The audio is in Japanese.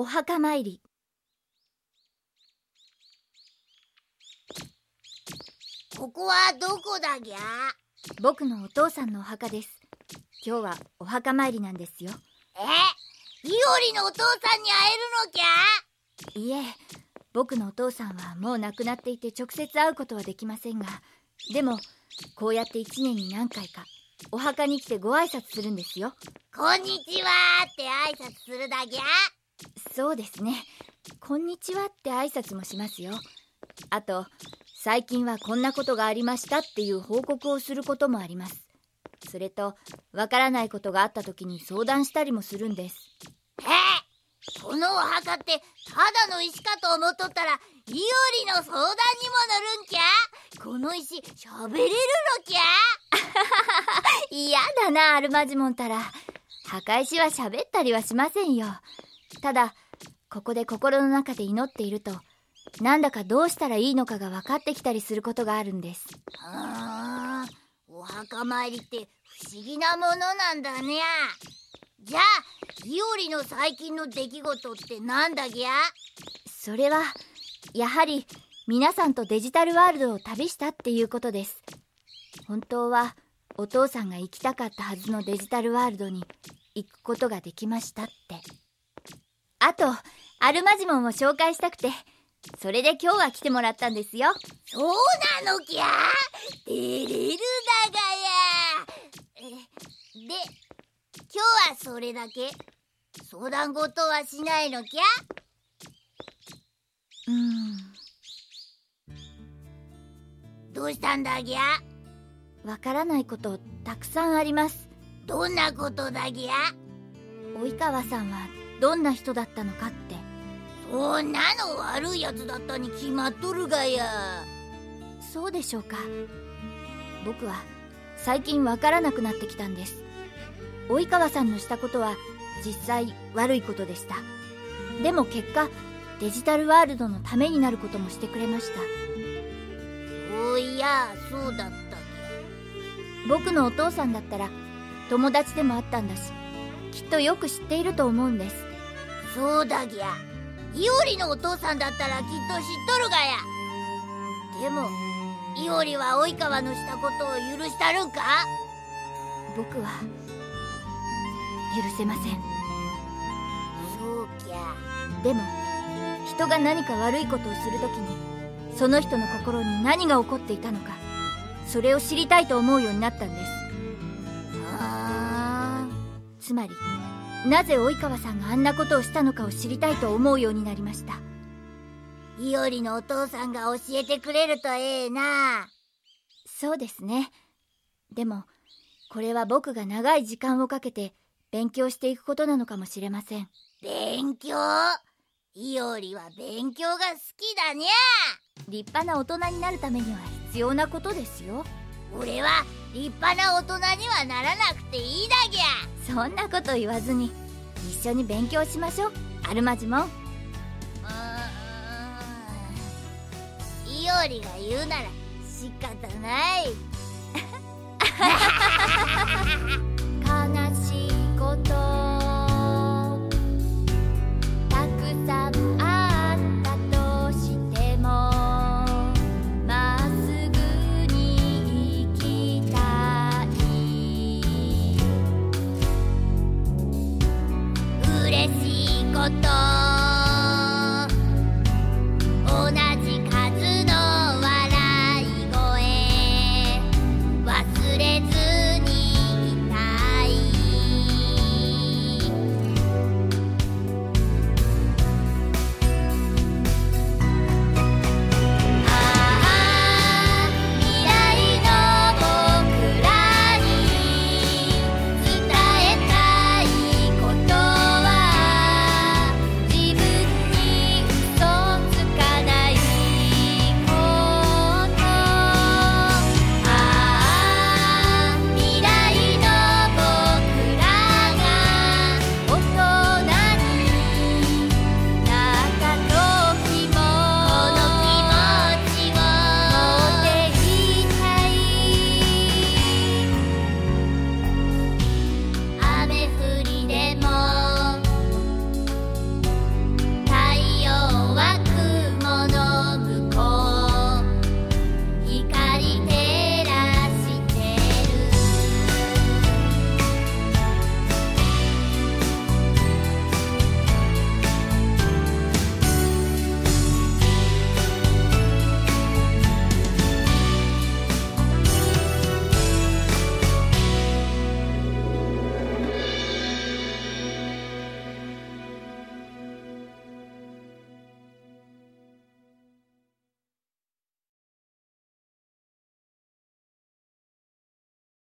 お墓参り。ここはどこだぎゃ？僕のお父さんのお墓です。今日はお墓参りなんですよ。え？いおりのお父さんに会えるのきゃ？いえ僕のお父さんはもう亡くなっていて直接会うことはできませんがでもこうやって一年に何回かお墓に来てご挨拶するんですよ。こんにちはって挨拶するだぎゃ？そうですね。こんにちはって挨拶もしますよ。あと最近はこんなことがありましたっていう報告をすることもあります。それとわからないことがあった時に相談したりもするんです。えこのお墓ってただの石かと思っとったらいおりの相談にも乗るんきゃ？この石喋れるのきゃ？嫌だなアルマジモンたら。墓石は喋ったりはしませんよただここで心の中で祈っているとなんだかどうしたらいいのかが分かってきたりすることがあるんです。あお墓参りって不思議なものなんだねじゃあいおりの最近の出来事ってなんだぎゃ？それはやはり皆さんとデジタルワールドを旅したっていうことです。本当はお父さんが行きたかったはずのデジタルワールドに行くことができましたってあとアルマジモンを紹介したくてそれで今日は来てもらったんですよ。そうなのきゃ照れるだがやえで今日はそれだけ？相談事はしないのきゃ？うん。どうしたんだぎゃ？わからないことたくさんあります。どんなことだぎゃ？及川さんはどんな人だったのかって。そんなの悪いやつだったに決まっとるがや。そうでしょうか。僕は最近わからなくなってきたんです。及川さんのしたことは実際悪いことでした。でも結果デジタルワールドのためになることもしてくれました。おいやそうだった僕のお父さんだったら友達でもあったんだしきっとよく知っていると思うんですそうだぎゃ。いおりのお父さんだったらきっと知っとるがや。でもいおりは及川のしたことを許したるんか？僕は許せません。そうきゃ。でも人が何か悪いことをするときにその人の心に何が起こっていたのかそれを知りたいと思うようになったんです。あつまりなぜ及川さんがあんなことをしたのかを知りたいと思うようになりました。いおりのお父さんが教えてくれるとええな。そうですね。でもこれは僕が長い時間をかけて勉強していくことなのかもしれません。勉強？いおりは勉強が好きだにゃ。立派な大人になるためには必要なことですよ。俺は立派な大人にはならなくていいだぎゃそんなこと言わずに一緒に勉強しましょう。アルマジモンうーん。いおりが言うなら仕方ない